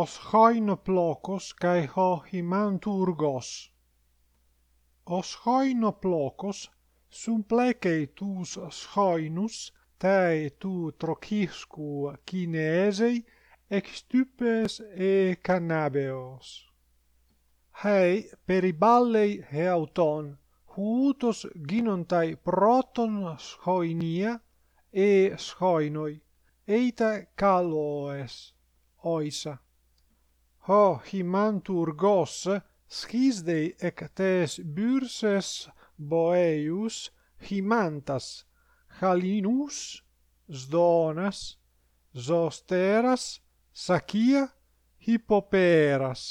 os hoin plocos kai ho himanturgos os hoin plocos sum plece tus schoinus tae tu trociscu cineesei extupes e cannabeos. Hei periballei heauton huutos ginontai proton schoinia e schoinoi eita kaloes oisa ho himanturgos schisdei ec tes byrses boeius himantas halinus sdonas zosteras sakia hippoperas